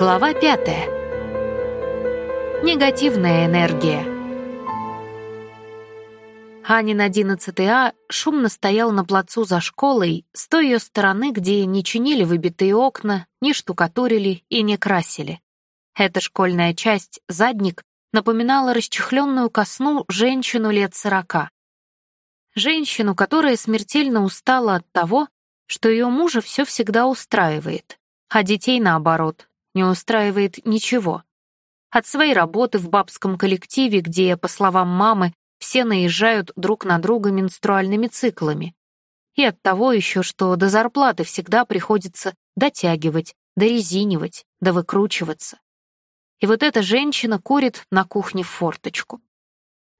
Глава пятая. Негативная энергия. Анин 11 А шумно стоял на плацу за школой, с той ее стороны, где не чинили выбитые окна, не штукатурили и не красили. Эта школьная часть, задник, напоминала расчехленную ко сну женщину лет сорока. Женщину, которая смертельно устала от того, что ее мужа все всегда устраивает, а детей, наоборот, не устраивает ничего. От своей работы в бабском коллективе, где, по словам мамы, все наезжают друг на друга менструальными циклами. И от того еще, что до зарплаты всегда приходится дотягивать, дорезинивать, да выкручиваться. И вот эта женщина курит на кухне в форточку.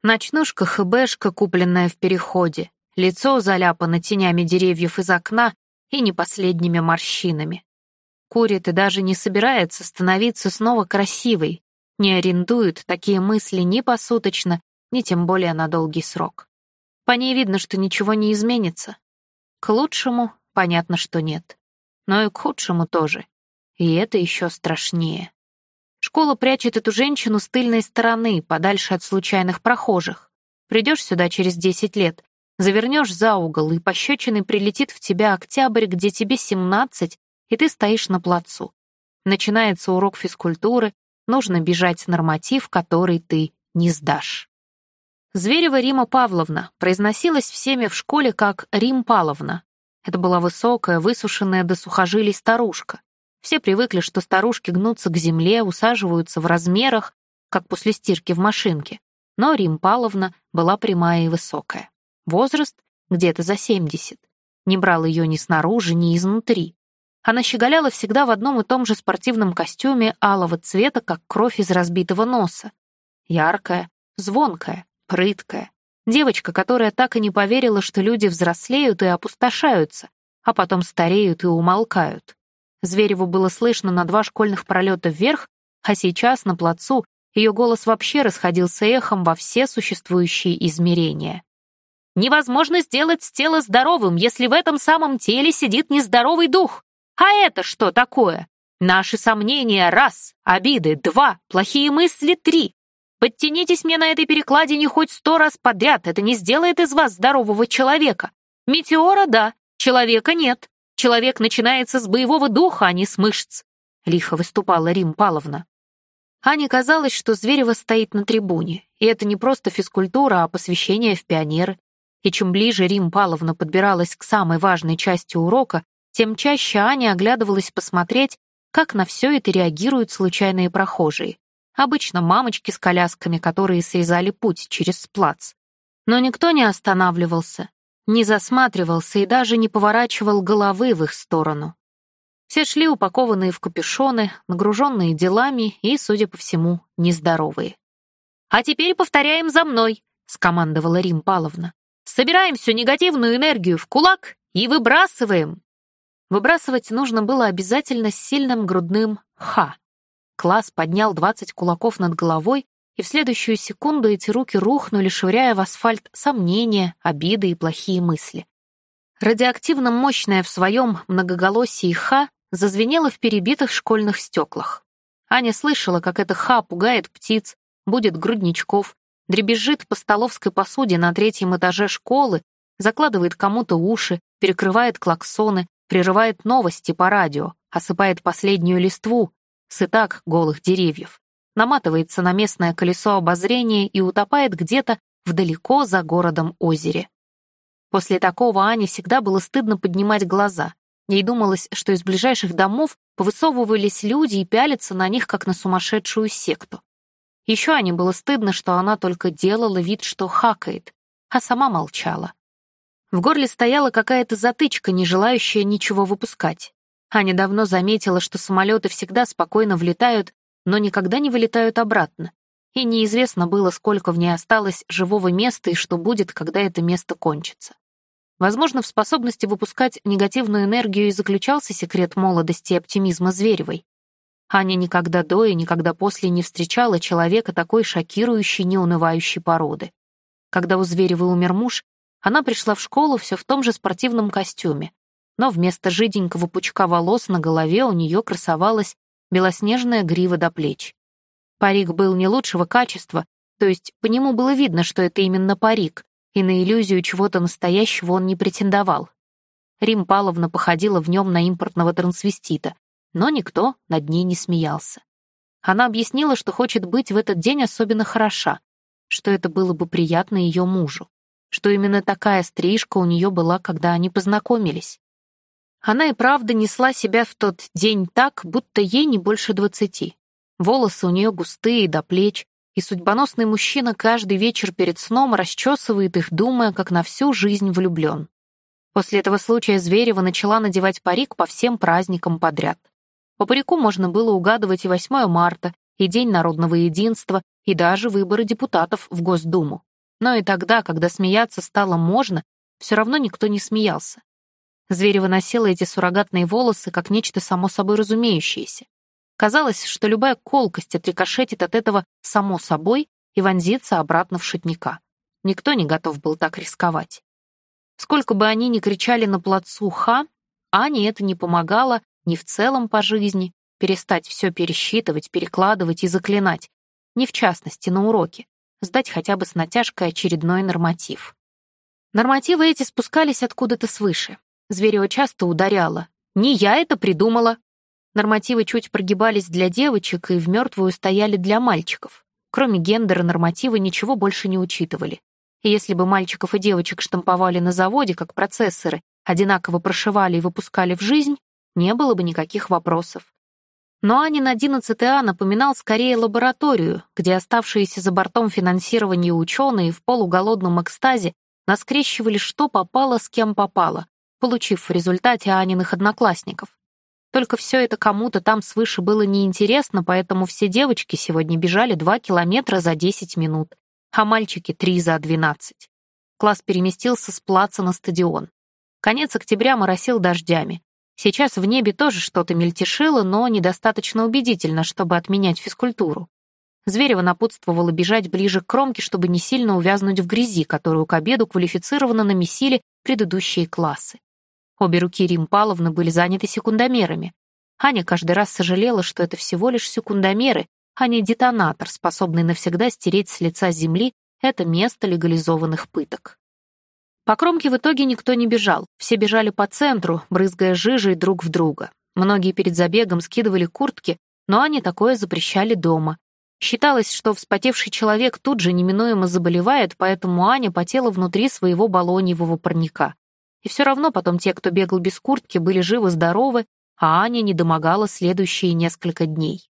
Ночнушка хбшка, купленная в переходе, лицо заляпано тенями деревьев из окна и не последними морщинами курит и даже не собирается становиться снова красивой, не арендует такие мысли ни посуточно, ни тем более на долгий срок. По ней видно, что ничего не изменится. К лучшему понятно, что нет. Но и к худшему тоже. И это еще страшнее. Школа прячет эту женщину с тыльной стороны, подальше от случайных прохожих. Придешь сюда через 10 лет, завернешь за угол, и пощечиной прилетит в тебя октябрь, где тебе 17, и ты стоишь на плацу. Начинается урок физкультуры, нужно бежать норматив, который ты не сдашь. Зверева Рима Павловна произносилась всеми в школе как Рим Павловна. Это была высокая, высушенная до сухожилий старушка. Все привыкли, что старушки гнутся к земле, усаживаются в размерах, как после стирки в машинке. Но Рим Павловна была прямая и высокая. Возраст где-то за 70. Не брал ее ни снаружи, ни изнутри. Она щеголяла всегда в одном и том же спортивном костюме алого цвета, как кровь из разбитого носа. Яркая, звонкая, прыткая. Девочка, которая так и не поверила, что люди взрослеют и опустошаются, а потом стареют и умолкают. Звереву было слышно на два школьных пролета вверх, а сейчас на плацу ее голос вообще расходился эхом во все существующие измерения. «Невозможно сделать тело здоровым, если в этом самом теле сидит нездоровый дух. А это что такое? Наши сомнения — раз, обиды — два, плохие мысли — три. Подтянитесь мне на этой перекладине хоть сто раз подряд, это не сделает из вас здорового человека. Метеора — да, человека нет. Человек начинается с боевого духа, а не с мышц. Лихо выступала Рим Павловна. Ане казалось, что Зверева стоит на трибуне, и это не просто физкультура, а посвящение в пионеры. И чем ближе Рим Павловна подбиралась к самой важной части урока, тем чаще Аня оглядывалась посмотреть, как на все это реагируют случайные прохожие. Обычно мамочки с колясками, которые срезали путь через плац. Но никто не останавливался, не засматривался и даже не поворачивал головы в их сторону. Все шли упакованные в капюшоны, нагруженные делами и, судя по всему, нездоровые. «А теперь повторяем за мной», — скомандовала Рим Павловна. «Собираем всю негативную энергию в кулак и выбрасываем». Выбрасывать нужно было обязательно с сильным грудным «ха». Класс поднял 20 кулаков над головой, и в следующую секунду эти руки рухнули, швыряя в асфальт сомнения, обиды и плохие мысли. Радиоактивно мощная в своем многоголосии «ха» зазвенела в перебитых школьных стеклах. Аня слышала, как это «ха» пугает птиц, будет грудничков, дребезжит по столовской посуде на третьем этаже школы, закладывает кому-то уши, перекрывает клаксоны, прерывает новости по радио, осыпает последнюю листву с и голых деревьев, наматывается на местное колесо обозрения и утопает где-то вдалеко за городом озере. После такого Ане всегда было стыдно поднимать глаза. Ей думалось, что из ближайших домов повысовывались люди и пялятся на них, как на сумасшедшую секту. Еще Ане было стыдно, что она только делала вид, что хакает, а сама молчала. В горле стояла какая-то затычка, не желающая ничего выпускать. Аня давно заметила, что самолеты всегда спокойно влетают, но никогда не вылетают обратно. И неизвестно было, сколько в ней осталось живого места и что будет, когда это место кончится. Возможно, в способности выпускать негативную энергию и заключался секрет молодости и оптимизма Зверевой. Аня никогда до и никогда после не встречала человека такой шокирующей, неунывающей породы. Когда у Зверевой умер муж, она пришла в школу все в том же спортивном костюме, но вместо жиденького пучка волос на голове у нее красовалась белоснежная грива до плеч. Парик был не лучшего качества, то есть по нему было видно, что это именно парик, и на иллюзию чего-то настоящего он не претендовал. Рим Павловна походила в нем на импортного трансвестита, но никто над ней не смеялся. Она объяснила, что хочет быть в этот день особенно хороша, что это было бы приятно ее мужу, что именно такая стрижка у нее была, когда они познакомились. Она и правда несла себя в тот день так, будто ей не больше двадцати. Волосы у нее густые до плеч, и судьбоносный мужчина каждый вечер перед сном расчесывает их, думая, как на всю жизнь влюблен. После этого случая Зверева начала надевать парик по всем праздникам подряд. По парику можно было угадывать и 8 марта, и День народного единства, и даже выборы депутатов в Госдуму. Но и тогда, когда смеяться стало можно, все равно никто не смеялся. Зверева носила эти суррогатные волосы как нечто само собой разумеющееся. Казалось, что любая колкость отрикошетит от этого само собой и вонзится обратно в шутника. Никто не готов был так рисковать. Сколько бы они ни кричали на плацу «Ха!», Ане это не помогало ни в целом по жизни, перестать все пересчитывать, перекладывать и заклинать, ни в частности на уроке, сдать хотя бы с натяжкой очередной норматив. Нормативы эти спускались откуда-то свыше. Зверева часто ударяла. «Не я это придумала!» Нормативы чуть прогибались для девочек и в мертвую стояли для мальчиков. Кроме гендера нормативы ничего больше не учитывали. И если бы мальчиков и девочек штамповали на заводе, как процессоры, одинаково прошивали и выпускали в жизнь, не было бы никаких вопросов. Но Анин 11А напоминал скорее лабораторию, где оставшиеся за бортом финансирования ученые в полуголодном экстазе наскрещивали что попало с кем попало, получив в результате Аниных одноклассников. Только все это кому-то там свыше было неинтересно, поэтому все девочки сегодня бежали 2 километра за 10 минут, а мальчики — 3 за 12. Класс переместился с плаца на стадион. Конец октября моросил дождями. Сейчас в небе тоже что-то мельтешило, но недостаточно убедительно, чтобы отменять физкультуру. Зверева напутствовала бежать ближе к кромке, чтобы не сильно увязнуть в грязи, которую к обеду квалифицированно намесили предыдущие классы. Обе руки Рим Павловны были заняты секундомерами. Аня каждый раз сожалела, что это всего лишь секундомеры, а не детонатор, способный навсегда стереть с лица земли это место легализованных пыток. По кромке в итоге никто не бежал, все бежали по центру, брызгая жижей друг в друга. Многие перед забегом скидывали куртки, но они такое запрещали дома. Считалось, что вспотевший человек тут же неминуемо заболевает, поэтому Аня потела внутри своего баллоньевого парника. И все равно потом те, кто бегал без куртки, были живы-здоровы, а Аня не домогала следующие несколько дней.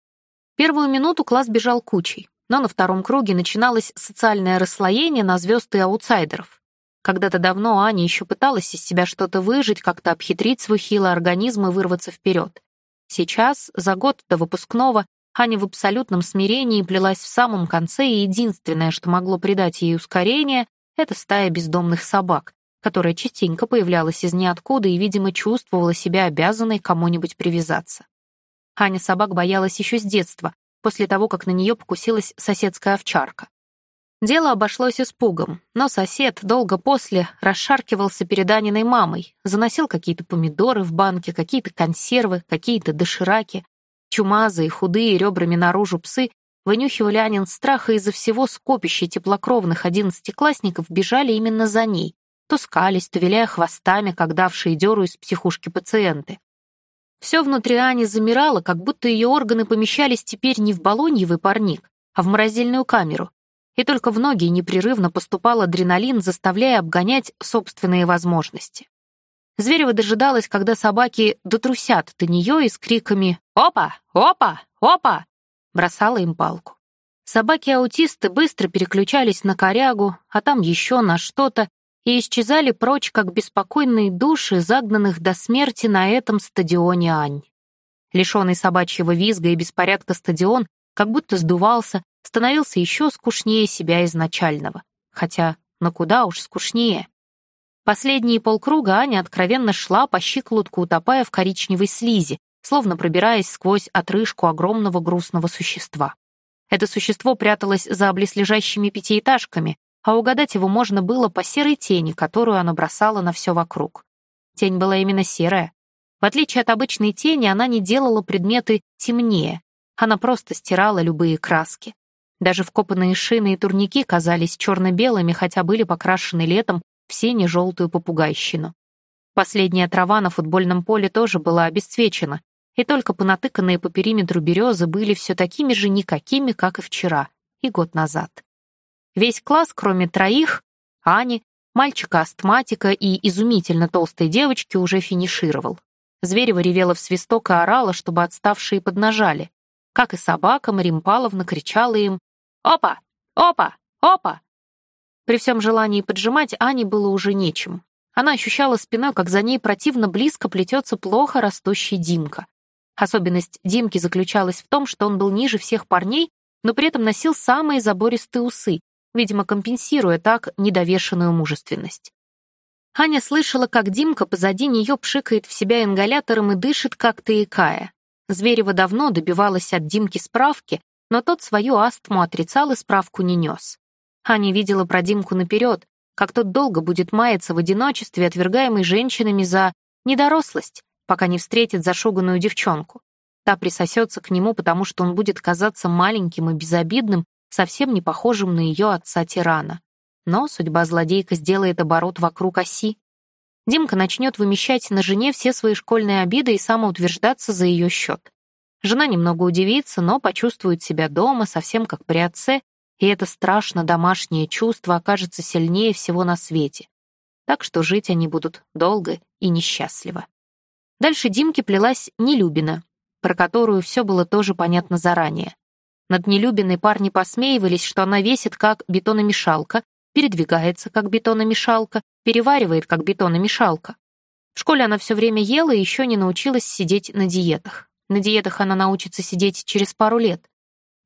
Первую минуту класс бежал кучей, но на втором круге начиналось социальное расслоение на звезд и аутсайдеров. Когда-то давно Аня еще пыталась из себя что-то выжить, как-то обхитрить свой хилый организм и вырваться вперед. Сейчас, за год до выпускного, Аня в абсолютном смирении плелась в самом конце, и единственное, что могло придать ей ускорение, это стая бездомных собак, которая частенько появлялась из ниоткуда и, видимо, чувствовала себя обязанной кому-нибудь привязаться. Аня собак боялась еще с детства, после того, как на нее покусилась соседская овчарка. Дело обошлось испугом, но сосед долго после расшаркивался перед Аниной мамой, заносил какие-то помидоры в банке, какие-то консервы, какие-то дошираки. Чумазые, худые, ребрами наружу псы вынюхивали Анин страха из-за всего скопища теплокровных одиннадцатиклассников бежали именно за ней, то скались, то виляя хвостами, как давшие дёру из психушки пациенты. Все внутри Ани замирало, как будто ее органы помещались теперь не в баллоньевый парник, а в морозильную камеру, и только в ноги непрерывно поступал адреналин, заставляя обгонять собственные возможности. Зверева дожидалась, когда собаки дотрусят до нее и с криками «Опа! Опа! Опа!» бросала им палку. Собаки-аутисты быстро переключались на корягу, а там еще на что-то, и исчезали прочь, как беспокойные души, загнанных до смерти на этом стадионе Ань. Лишенный собачьего визга и беспорядка стадион как будто сдувался, становился еще скучнее себя изначального. Хотя, ну куда уж скучнее. Последние полкруга Аня откровенно шла по щиколотку, утопая в коричневой слизи, словно пробираясь сквозь отрыжку огромного грустного существа. Это существо пряталось за близлежащими пятиэтажками, а угадать его можно было по серой тени, которую она бросала на все вокруг. Тень была именно серая. В отличие от обычной тени, она не делала предметы темнее, она просто стирала любые краски. Даже вкопанные шины и турники казались черно-белыми, хотя были покрашены летом в сине-желтую попугайщину. Последняя трава на футбольном поле тоже была обесцвечена, и только понатыканные по периметру березы были все такими же никакими, как и вчера, и год назад. Весь класс, кроме троих, Ани, мальчика-астматика и изумительно толстой девочки, уже финишировал. Зверева ревела в свисток и орала, чтобы отставшие поднажали. Как и собака, Марим Павловна кричала им «Опа! Опа! Опа!». При всем желании поджимать Ане было уже нечем. Она ощущала спиной, как за ней противно близко плетется плохо растущий Димка. Особенность Димки заключалась в том, что он был ниже всех парней, но при этом носил самые забористые усы, видимо, компенсируя так недовешенную мужественность. Аня слышала, как Димка позади нее пшикает в себя ингалятором и дышит, как-то икая. Зверева давно добивалась от Димки справки, но тот свою астму отрицал и справку не нес. Аня видела про Димку наперед, как тот долго будет маяться в одиночестве, отвергаемый женщинами за недорослость, пока не встретит зашуганную девчонку. Та присосется к нему, потому что он будет казаться маленьким и безобидным, совсем не похожим на ее отца-тирана. Но судьба злодейка сделает оборот вокруг оси. Димка начнет вымещать на жене все свои школьные обиды и самоутверждаться за ее счет. Жена немного удивится, но почувствует себя дома, совсем как при отце, и это страшно домашнее чувство окажется сильнее всего на свете. Так что жить они будут долго и несчастливо. Дальше Димке плелась Нелюбина, про которую все было тоже понятно заранее. Над Нелюбиной парни посмеивались, что она весит как бетономешалка, передвигается как бетономешалка, переваривает как бетономешалка. В школе она все время ела и еще не научилась сидеть на диетах. На диетах она научится сидеть через пару лет.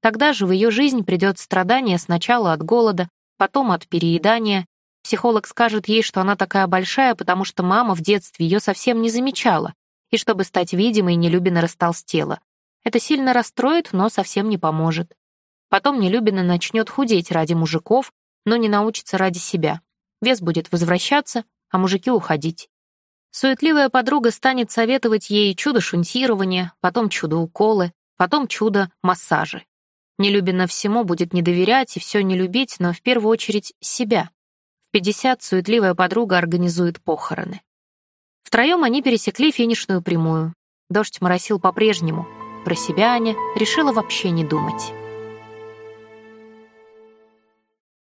Тогда же в ее жизнь придет страдание сначала от голода, потом от переедания. Психолог скажет ей, что она такая большая, потому что мама в детстве ее совсем не замечала, и чтобы стать видимой, Нелюбина растолстела. Это сильно расстроит, но совсем не поможет. Потом Нелюбина начнет худеть ради мужиков, но не научится ради себя. Вес будет возвращаться, а мужики уходить. Суетливая подруга станет советовать ей чудо-шунтирование, потом чудо-уколы, потом чудо-массажи. Нелюбина всему будет не доверять и все не любить, но в первую очередь себя. В 50 суетливая подруга организует похороны. Втроем они пересекли финишную прямую. Дождь моросил по-прежнему. Про себя Аня решила вообще не думать.